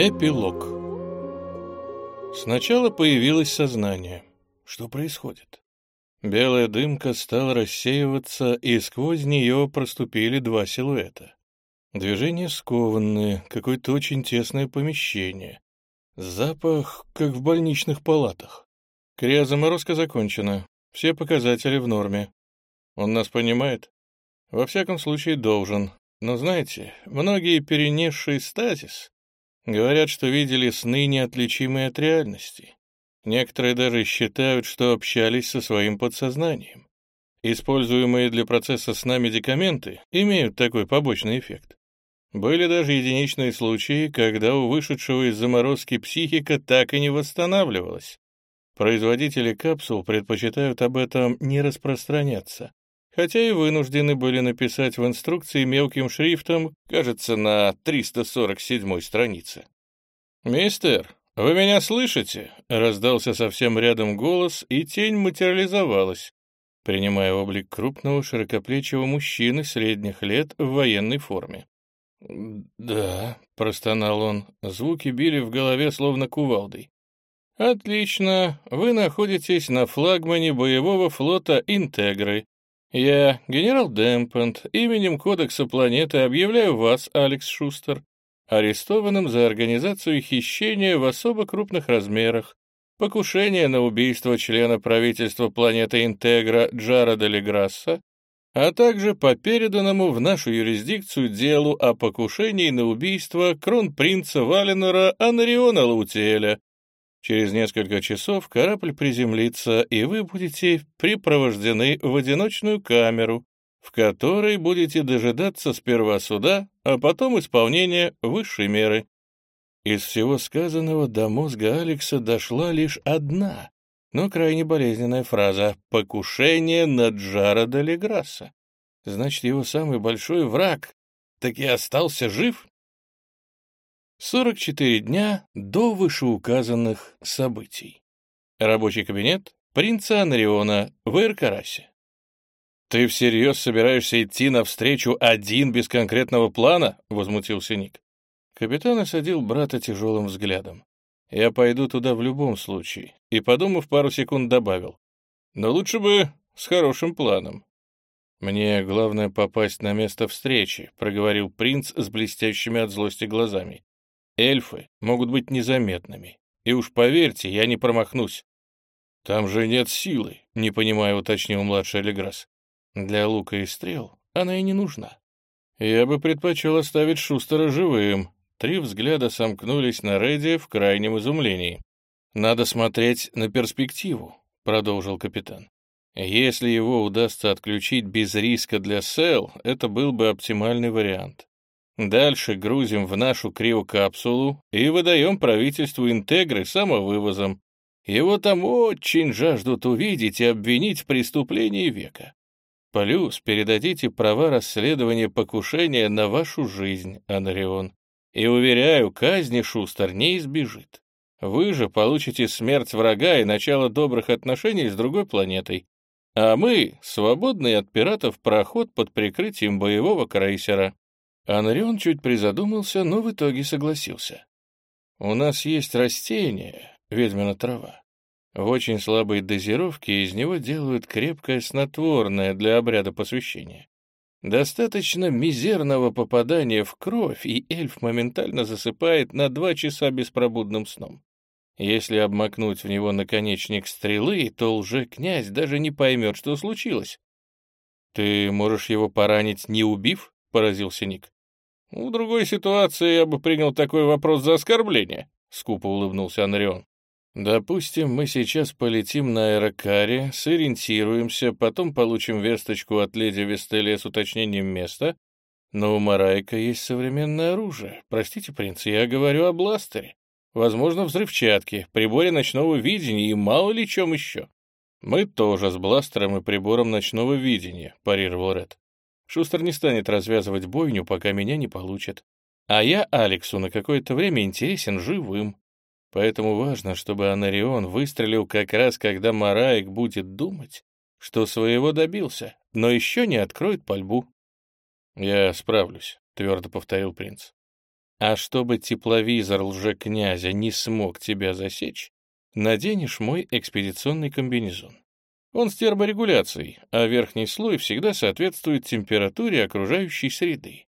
Эпилог Сначала появилось сознание. Что происходит? Белая дымка стала рассеиваться, и сквозь нее проступили два силуэта. Движения скованные, какое-то очень тесное помещение. Запах, как в больничных палатах. Криозаморозка закончена. Все показатели в норме. Он нас понимает? Во всяком случае, должен. Но знаете, многие перенесшие стазис говорят, что видели сны, неотличимые от реальности. Некоторые даже считают, что общались со своим подсознанием. Используемые для процесса сна медикаменты имеют такой побочный эффект. Были даже единичные случаи, когда у вышедшего из заморозки психика так и не восстанавливалась. Производители капсул предпочитают об этом не распространяться, хотя и вынуждены были написать в инструкции мелким шрифтом, кажется, на 347 странице. «Мистер, вы меня слышите?» — раздался совсем рядом голос, и тень материализовалась, принимая облик крупного широкоплечего мужчины средних лет в военной форме. «Да», — простонал он, звуки били в голове словно кувалдой. «Отлично, вы находитесь на флагмане боевого флота «Интегры», я, генерал Демпант, именем Кодекса планеты объявляю вас, Алекс Шустер, арестованным за организацию хищения в особо крупных размерах, покушение на убийство члена правительства планеты Интегра Джареда Леграсса, а также по переданному в нашу юрисдикцию делу о покушении на убийство кронпринца Валенора Анариона Лаутиэля, Через несколько часов корабль приземлится, и вы будете припровождены в одиночную камеру, в которой будете дожидаться сперва суда, а потом исполнения высшей меры. Из всего сказанного до мозга Алекса дошла лишь одна, но крайне болезненная фраза «покушение на Джареда Леграсса». Значит, его самый большой враг таки остался жив? 44 дня до вышеуказанных событий. Рабочий кабинет принца Анриона в Эркарасе. «Ты всерьез собираешься идти навстречу один без конкретного плана?» — возмутился Ник. Капитан осадил брата тяжелым взглядом. «Я пойду туда в любом случае», и, подумав пару секунд, добавил. «Но лучше бы с хорошим планом». «Мне главное попасть на место встречи», — проговорил принц с блестящими от злости глазами. Эльфы могут быть незаметными. И уж поверьте, я не промахнусь. Там же нет силы, не понимаю, уточнил младший Леграс. Для лука и стрел она и не нужна. Я бы предпочел оставить Шустера живым. Три взгляда сомкнулись на Редди в крайнем изумлении. «Надо смотреть на перспективу», — продолжил капитан. «Если его удастся отключить без риска для Сэл, это был бы оптимальный вариант. Дальше грузим в нашу криокапсулу и выдаем правительству Интегры самовывозом. Его там очень жаждут увидеть и обвинить в преступлении века. Плюс передадите права расследования покушения на вашу жизнь, Анарион. И, уверяю, казни Шустер не избежит. Вы же получите смерть врага и начало добрых отношений с другой планетой. А мы — свободный от пиратов проход под прикрытием боевого крейсера. Анрион чуть призадумался, но в итоге согласился. «У нас есть растение, ведьмина трава. В очень слабой дозировке из него делают крепкое снотворное для обряда посвящения. Достаточно мизерного попадания в кровь, и эльф моментально засыпает на два часа беспробудным сном. Если обмакнуть в него наконечник стрелы, то лже-князь даже не поймет, что случилось. «Ты можешь его поранить, не убив?» — поразился Ник. «В другой ситуации я бы принял такой вопрос за оскорбление», — скупо улыбнулся Анрион. «Допустим, мы сейчас полетим на аэрокаре, сориентируемся, потом получим весточку от леди Вестелия с уточнением места, но у Марайка есть современное оружие. Простите, принц, я говорю о бластере. Возможно, взрывчатке, приборе ночного видения и мало ли чем еще. Мы тоже с бластером и прибором ночного видения», — парировал Ред. Шустер не станет развязывать бойню, пока меня не получат. А я Алексу на какое-то время интересен живым. Поэтому важно, чтобы Анарион выстрелил как раз, когда Мараик будет думать, что своего добился, но еще не откроет пальбу. «Я справлюсь», — твердо повторил принц. А чтобы тепловизор лже-князя не смог тебя засечь, наденешь мой экспедиционный комбинезон. Он с терморегуляцией, а верхний слой всегда соответствует температуре окружающей среды.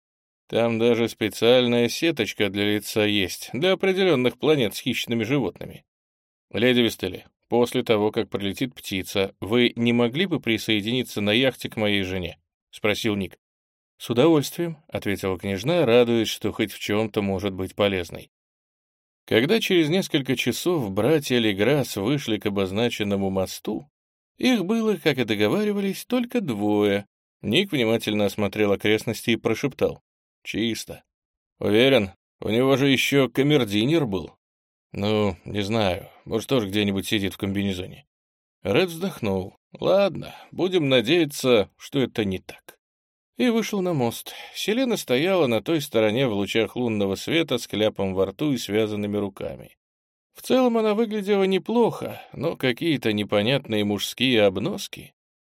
Там даже специальная сеточка для лица есть, для определенных планет с хищными животными. Леди Вестели, после того, как прилетит птица, вы не могли бы присоединиться на яхте к моей жене? — спросил Ник. «С удовольствием», — ответила княжна, радуясь, что хоть в чем-то может быть полезной. Когда через несколько часов братья Леграс вышли к обозначенному мосту, их было, как и договаривались, только двое. Ник внимательно осмотрел окрестности и прошептал. «Чисто». «Уверен, у него же еще камердинер был». «Ну, не знаю, может, тоже где-нибудь сидит в комбинезоне». Ред вздохнул. «Ладно, будем надеяться, что это не так» и вышел на мост. Селена стояла на той стороне в лучах лунного света с кляпом во рту и связанными руками. В целом она выглядела неплохо, но какие-то непонятные мужские обноски.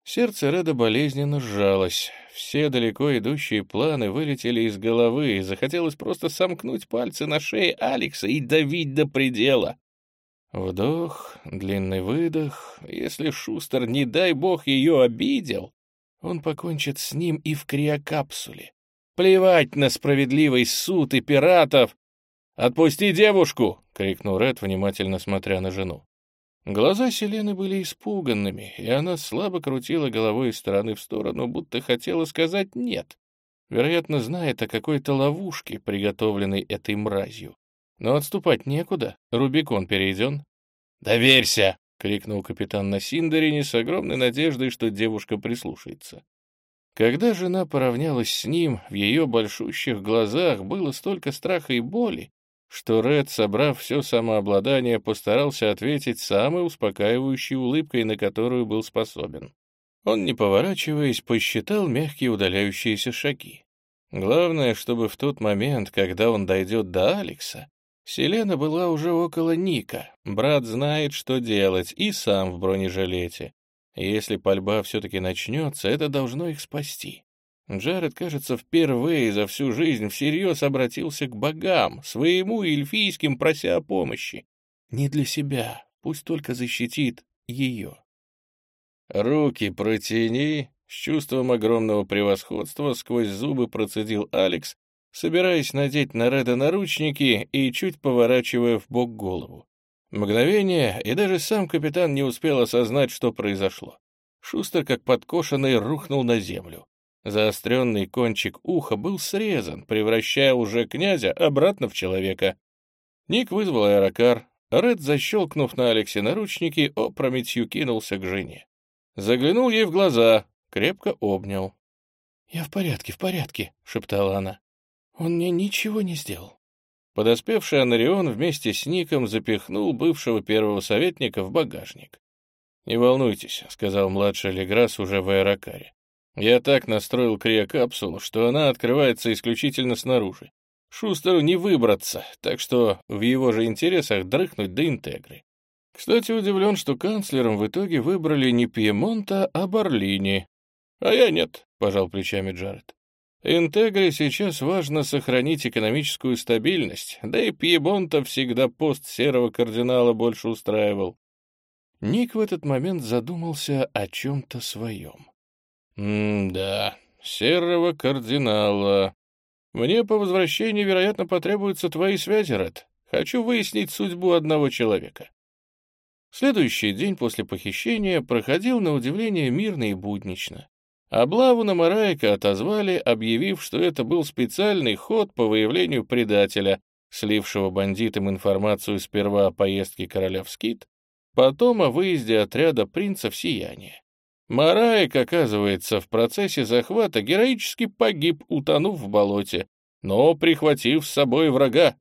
Сердце Реда болезненно сжалось. Все далеко идущие планы вылетели из головы, и захотелось просто сомкнуть пальцы на шее Алекса и давить до предела. Вдох, длинный выдох. Если Шустер, не дай бог, ее обидел, он покончит с ним и в криокапсуле. Плевать на справедливый суд и пиратов! «Отпусти девушку!» — крикнул Ред, внимательно смотря на жену. Глаза Селены были испуганными, и она слабо крутила головой из стороны в сторону, будто хотела сказать «нет». Вероятно, знает о какой-то ловушке, приготовленной этой мразью. Но отступать некуда, Рубикон перейден. «Доверься!» — крикнул капитан на Синдерине с огромной надеждой, что девушка прислушается. Когда жена поравнялась с ним, в ее большущих глазах было столько страха и боли, что Ред, собрав все самообладание, постарался ответить самой успокаивающей улыбкой, на которую был способен. Он, не поворачиваясь, посчитал мягкие удаляющиеся шаги. Главное, чтобы в тот момент, когда он дойдет до Алекса, Селена была уже около Ника. Брат знает, что делать, и сам в бронежилете. Если пальба все-таки начнется, это должно их спасти. Джаред, кажется, впервые за всю жизнь всерьез обратился к богам, своему и эльфийским, прося о помощи. Не для себя, пусть только защитит ее. «Руки протяни!» — с чувством огромного превосходства сквозь зубы процедил Алекс, собираясь надеть на Реда наручники и чуть поворачивая в бок голову. Мгновение, и даже сам капитан не успел осознать, что произошло. Шустер, как подкошенный, рухнул на землю. Заостренный кончик уха был срезан, превращая уже князя обратно в человека. Ник вызвал аэрокар. Ред, защелкнув на Алексе наручники, опрометью кинулся к жене. Заглянул ей в глаза, крепко обнял. «Я в порядке, в порядке», — шептала она. Он мне ничего не сделал. Подоспевший Анарион вместе с Ником запихнул бывшего первого советника в багажник. «Не волнуйтесь», — сказал младший Леграс уже в аэрокаре. «Я так настроил криокапсулу, что она открывается исключительно снаружи. Шустеру не выбраться, так что в его же интересах дрыхнуть до интегры. Кстати, удивлен, что канцлером в итоге выбрали не Пьемонта, а Барлини. А я нет, — пожал плечами Джаред. Интегре сейчас важно сохранить экономическую стабильность, да и Пьебонта всегда пост серого кардинала больше устраивал. Ник в этот момент задумался о чем-то своем. «М-да, серого кардинала. Мне по возвращении, вероятно, потребуются твои связи, Ред. Хочу выяснить судьбу одного человека». Следующий день после похищения проходил на удивление мирно и буднично. Облаву на Мараика отозвали, объявив, что это был специальный ход по выявлению предателя, слившего бандитам информацию сперва о поездке короля в Скит, потом о выезде отряда принцев Сияния. Мараик, оказывается, в процессе захвата героически погиб, утонув в болоте, но прихватив с собой врага.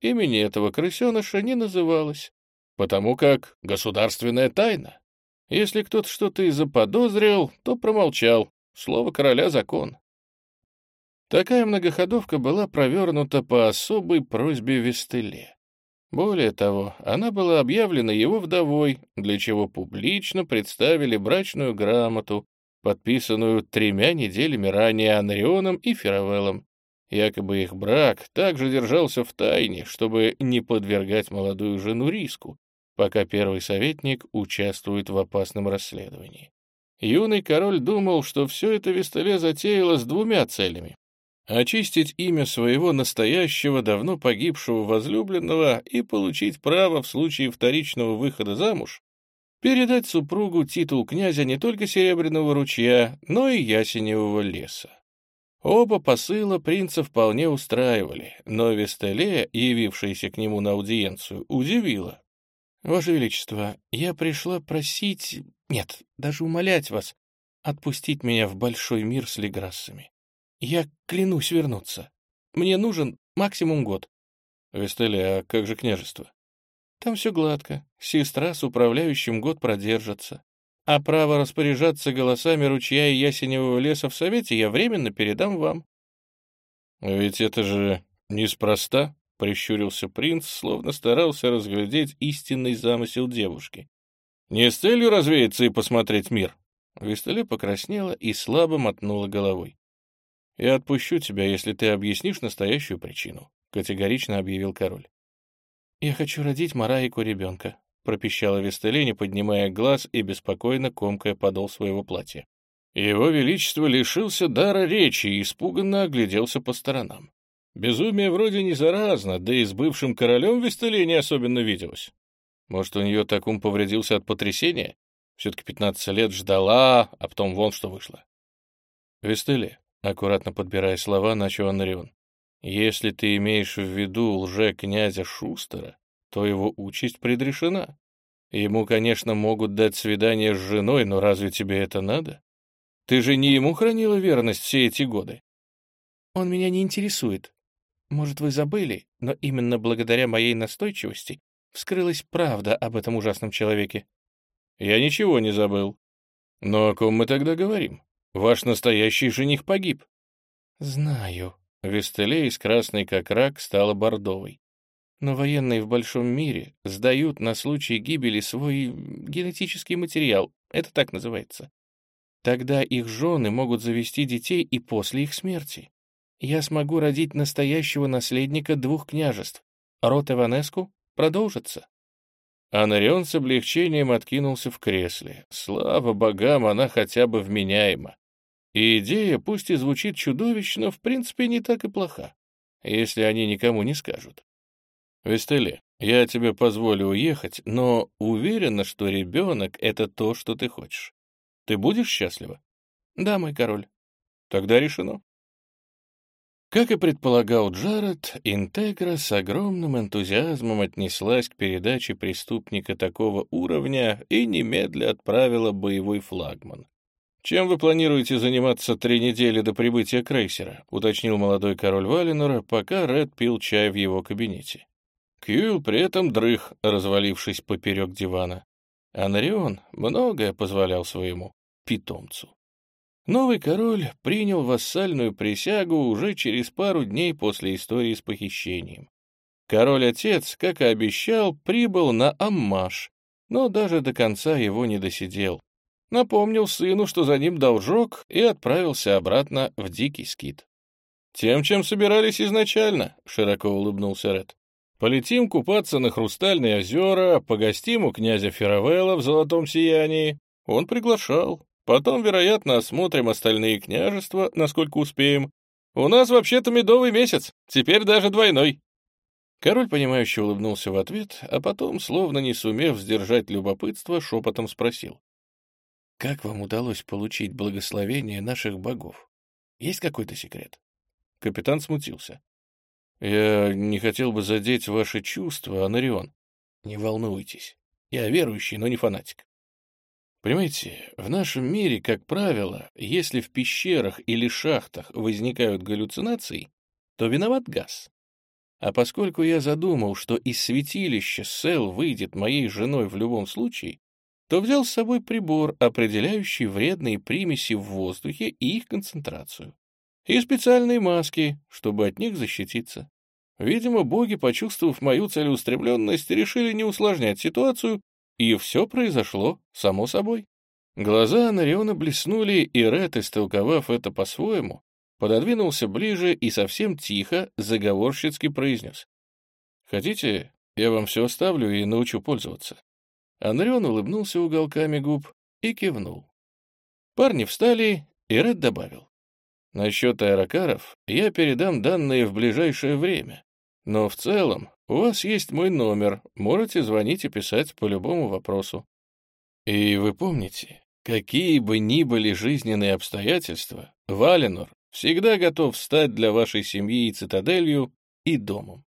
Имени этого крысеныша не называлось, потому как государственная тайна. Если кто-то что-то и заподозрил, то промолчал, Слово короля — закон. Такая многоходовка была провернута по особой просьбе Вестеле. Более того, она была объявлена его вдовой, для чего публично представили брачную грамоту, подписанную тремя неделями ранее Анрионом и Феравеллом. Якобы их брак также держался в тайне, чтобы не подвергать молодую жену риску, пока первый советник участвует в опасном расследовании. Юный король думал, что все это Вестеле затеяло с двумя целями. Очистить имя своего настоящего, давно погибшего возлюбленного и получить право в случае вторичного выхода замуж, передать супругу титул князя не только Серебряного ручья, но и Ясеневого леса. Оба посыла принца вполне устраивали, но Вестеле, явившаяся к нему на аудиенцию, удивила. «Ваше Величество, я пришла просить, нет, даже умолять вас, отпустить меня в большой мир с леграссами. Я клянусь вернуться. Мне нужен максимум год». «Вестеле, а как же княжество?» «Там все гладко. Сестра с управляющим год продержится а право распоряжаться голосами ручья и ясеневого леса в Совете я временно передам вам». «Ведь это же неспроста», — прищурился принц, словно старался разглядеть истинный замысел девушки. «Не с целью развеяться и посмотреть мир». Вестеле покраснела и слабо мотнула головой. «Я отпущу тебя, если ты объяснишь настоящую причину», — категорично объявил король. «Я хочу родить Мараику ребенка», пропищала Вестеле, поднимая глаз и беспокойно комкая подол своего платья. Его Величество лишился дара речи и испуганно огляделся по сторонам. Безумие вроде не заразно, да и с бывшим королем Вестеле особенно виделось. Может, у нее так ум повредился от потрясения? Все-таки пятнадцать лет ждала, а потом вон что вышло. Вестеле, аккуратно подбирая слова, начал Анрион. Если ты имеешь в виду лже-князя Шустера, то его участь предрешена. Ему, конечно, могут дать свидание с женой, но разве тебе это надо? Ты же не ему хранила верность все эти годы. Он меня не интересует. Может, вы забыли, но именно благодаря моей настойчивости вскрылась правда об этом ужасном человеке. Я ничего не забыл. Но о ком мы тогда говорим? Ваш настоящий жених погиб. Знаю. Вестеле из красной как рак стала бордовой. Но военные в большом мире сдают на случай гибели свой генетический материал, это так называется. Тогда их жены могут завести детей и после их смерти. Я смогу родить настоящего наследника двух княжеств. Род Иванеску продолжится. Анарион с облегчением откинулся в кресле. Слава богам, она хотя бы вменяема. И идея, пусть и звучит чудовищно, в принципе не так и плоха, если они никому не скажут. «Вестели, я тебе позволю уехать, но уверена, что ребенок — это то, что ты хочешь. Ты будешь счастлива?» «Да, мой король». «Тогда решено». Как и предполагал Джаред, Интегра с огромным энтузиазмом отнеслась к передаче преступника такого уровня и немедля отправила боевой флагман. «Чем вы планируете заниматься три недели до прибытия крейсера?» — уточнил молодой король Валенора, пока Ред пил чай в его кабинете. Кьюил при этом дрых, развалившись поперек дивана. Анрион многое позволял своему питомцу. Новый король принял вассальную присягу уже через пару дней после истории с похищением. Король-отец, как и обещал, прибыл на Аммаш, но даже до конца его не досидел. Напомнил сыну, что за ним должок, и отправился обратно в Дикий Скит. «Тем, чем собирались изначально», — широко улыбнулся Ред. Полетим купаться на Хрустальные озера, погостим у князя Феравелла в золотом сиянии. Он приглашал. Потом, вероятно, осмотрим остальные княжества, насколько успеем. У нас вообще-то медовый месяц, теперь даже двойной». Король, понимающе улыбнулся в ответ, а потом, словно не сумев сдержать любопытство, шепотом спросил. «Как вам удалось получить благословение наших богов? Есть какой-то секрет?» Капитан смутился. Я не хотел бы задеть ваши чувства, Анарион. Не волнуйтесь. Я верующий, но не фанатик. Понимаете, в нашем мире, как правило, если в пещерах или шахтах возникают галлюцинации, то виноват газ. А поскольку я задумал, что из святилища Сел выйдет моей женой в любом случае, то взял с собой прибор, определяющий вредные примеси в воздухе и их концентрацию и специальные маски, чтобы от них защититься. Видимо, боги, почувствовав мою целеустремленность, решили не усложнять ситуацию, и все произошло само собой. Глаза Анариона блеснули, и Ред, истолковав это по-своему, пододвинулся ближе и совсем тихо, заговорщицки произнес. «Хотите, я вам все оставлю и научу пользоваться?» Анрион улыбнулся уголками губ и кивнул. Парни встали, и Ред добавил. «Насчет аэрокаров я передам данные в ближайшее время, но в целом у вас есть мой номер, можете звонить и писать по любому вопросу. И вы помните, какие бы ни были жизненные обстоятельства, Валенор всегда готов стать для вашей семьи и цитаделью, и домом.